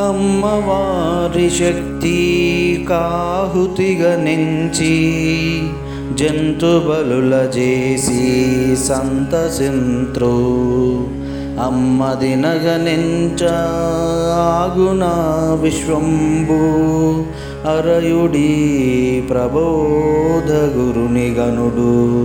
అమ్మవారి శక్తి కాహుతిగా నెంచి జంతుబలుల చేసి సంతసింత్రు. అమ్మ దినగనించ ఆగున విశ్వంబు అరయుడి ప్రబోధ గురుని గనుడు